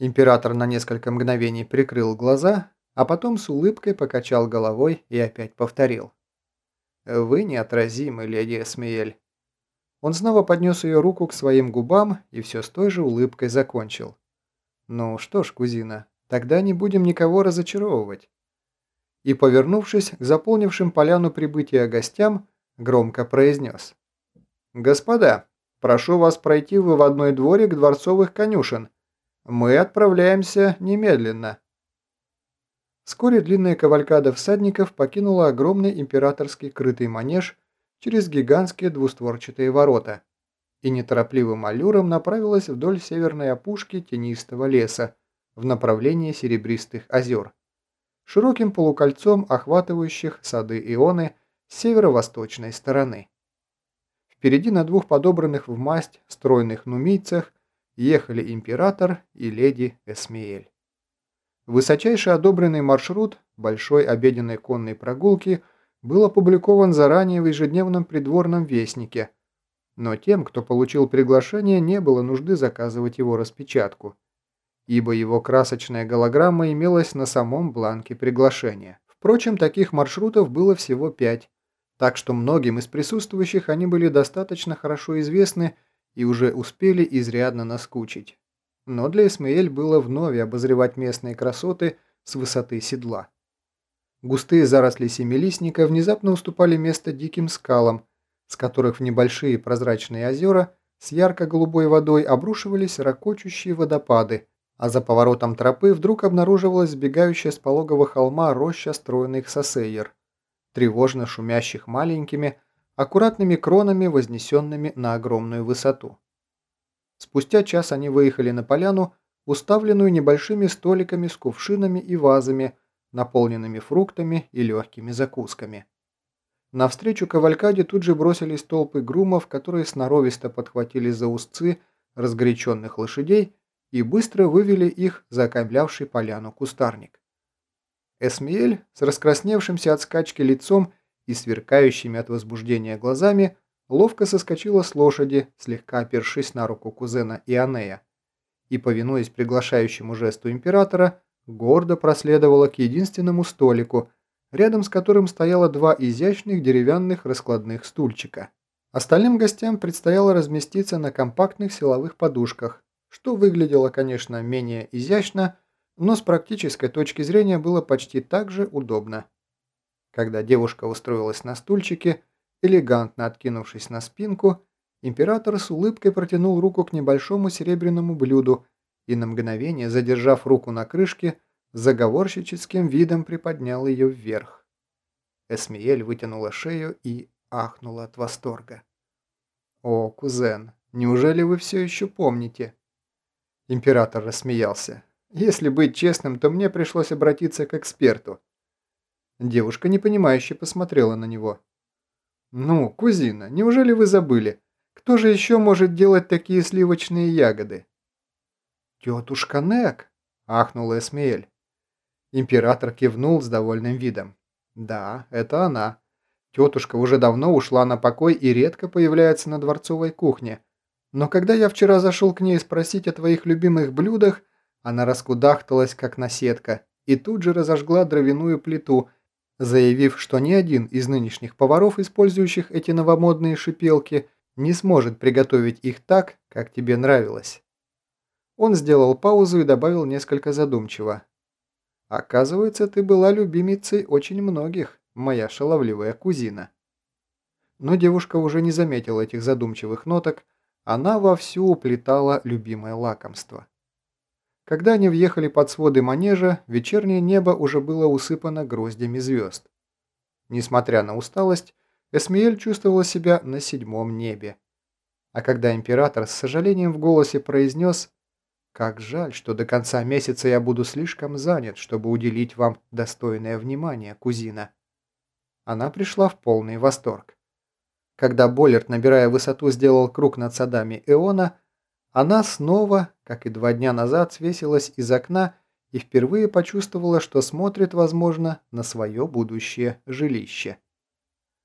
Император на несколько мгновений прикрыл глаза, а потом с улыбкой покачал головой и опять повторил. «Вы неотразимы, леди Эсмиэль». Он снова поднес ее руку к своим губам и все с той же улыбкой закончил. «Ну что ж, кузина, тогда не будем никого разочаровывать». И, повернувшись к заполнившим поляну прибытия гостям, громко произнес. «Господа, прошу вас пройти в выводной дворик дворцовых конюшен. Мы отправляемся немедленно». Вскоре длинная кавалькада всадников покинула огромный императорский крытый манеж через гигантские двустворчатые ворота и неторопливым аллюром направилась вдоль северной опушки тенистого леса в направлении серебристых озер, широким полукольцом охватывающих сады Ионы с северо-восточной стороны. Впереди на двух подобранных в масть стройных нумийцах ехали император и леди Эсмиэль. Высочайший одобренный маршрут большой обеденной конной прогулки был опубликован заранее в ежедневном придворном вестнике, но тем, кто получил приглашение, не было нужды заказывать его распечатку, ибо его красочная голограмма имелась на самом бланке приглашения. Впрочем, таких маршрутов было всего пять, так что многим из присутствующих они были достаточно хорошо известны и уже успели изрядно наскучить. Но для Исмаэль было вновь обозревать местные красоты с высоты седла. Густые заросли семилистника внезапно уступали место диким скалам, с которых в небольшие прозрачные озера с ярко-голубой водой обрушивались ракочущие водопады, а за поворотом тропы вдруг обнаруживалась сбегающая с пологого холма роща стройных сосейер, тревожно шумящих маленькими, аккуратными кронами, вознесенными на огромную высоту. Спустя час они выехали на поляну, уставленную небольшими столиками с кувшинами и вазами, наполненными фруктами и легкими закусками. Навстречу кавалькаде тут же бросились толпы грумов, которые сноровисто подхватили за узцы разгоряченных лошадей и быстро вывели их за окаймлявший поляну кустарник. Эсмиэль с раскрасневшимся от скачки лицом и сверкающими от возбуждения глазами ловко соскочила с лошади, слегка опершись на руку кузена Ионея, и, повинуясь приглашающему жесту императора, гордо проследовала к единственному столику, рядом с которым стояло два изящных деревянных раскладных стульчика. Остальным гостям предстояло разместиться на компактных силовых подушках, что выглядело, конечно, менее изящно, но с практической точки зрения было почти так же удобно. Когда девушка устроилась на стульчике, элегантно откинувшись на спинку, император с улыбкой протянул руку к небольшому серебряному блюду и на мгновение, задержав руку на крышке, заговорщическим видом приподнял ее вверх. Эсмиель вытянула шею и ахнула от восторга. «О, кузен, неужели вы все еще помните?» Император рассмеялся. Если быть честным, то мне пришлось обратиться к эксперту. Девушка непонимающе посмотрела на него. «Ну, кузина, неужели вы забыли? Кто же еще может делать такие сливочные ягоды?» «Тетушка Нек!» – ахнула Эсмеэль. Император кивнул с довольным видом. «Да, это она. Тетушка уже давно ушла на покой и редко появляется на дворцовой кухне. Но когда я вчера зашел к ней спросить о твоих любимых блюдах, она раскудахталась, как наседка, и тут же разожгла дровяную плиту, заявив, что ни один из нынешних поваров, использующих эти новомодные шипелки, не сможет приготовить их так, как тебе нравилось. Он сделал паузу и добавил несколько задумчиво. «Оказывается, ты была любимицей очень многих, моя шаловливая кузина». Но девушка уже не заметила этих задумчивых ноток, она вовсю уплетала любимое лакомство. Когда они въехали под своды манежа, вечернее небо уже было усыпано гроздями звезд. Несмотря на усталость, Эсмиэль чувствовала себя на седьмом небе. А когда император с сожалением в голосе произнес «Как жаль, что до конца месяца я буду слишком занят, чтобы уделить вам достойное внимание, кузина», она пришла в полный восторг. Когда Боллерт, набирая высоту, сделал круг над садами Эона, она снова, как и два дня назад, свесилась из окна и впервые почувствовала, что смотрит, возможно, на свое будущее жилище.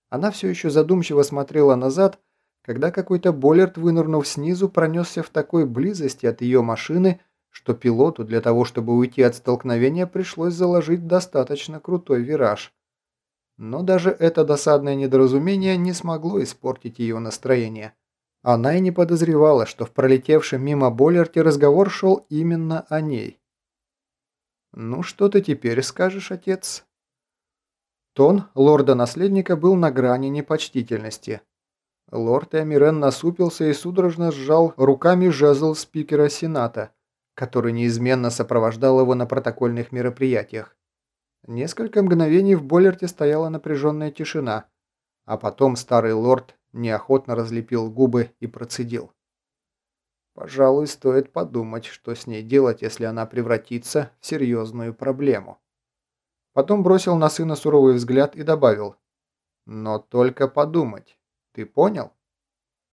Она все еще задумчиво смотрела назад, когда какой-то Боллерт, вынырнув снизу, пронесся в такой близости от ее машины, что пилоту для того, чтобы уйти от столкновения, пришлось заложить достаточно крутой вираж. Но даже это досадное недоразумение не смогло испортить ее настроение. Она и не подозревала, что в пролетевшем мимо Боллерте разговор шел именно о ней. «Ну что ты теперь скажешь, отец?» Тон лорда-наследника был на грани непочтительности. Лорд Эмирен насупился и судорожно сжал руками жезл спикера Сената, который неизменно сопровождал его на протокольных мероприятиях. Несколько мгновений в Боллерте стояла напряженная тишина, а потом старый лорд неохотно разлепил губы и процедил. Пожалуй, стоит подумать, что с ней делать, если она превратится в серьезную проблему. Потом бросил на сына суровый взгляд и добавил. Но только подумать. Ты понял?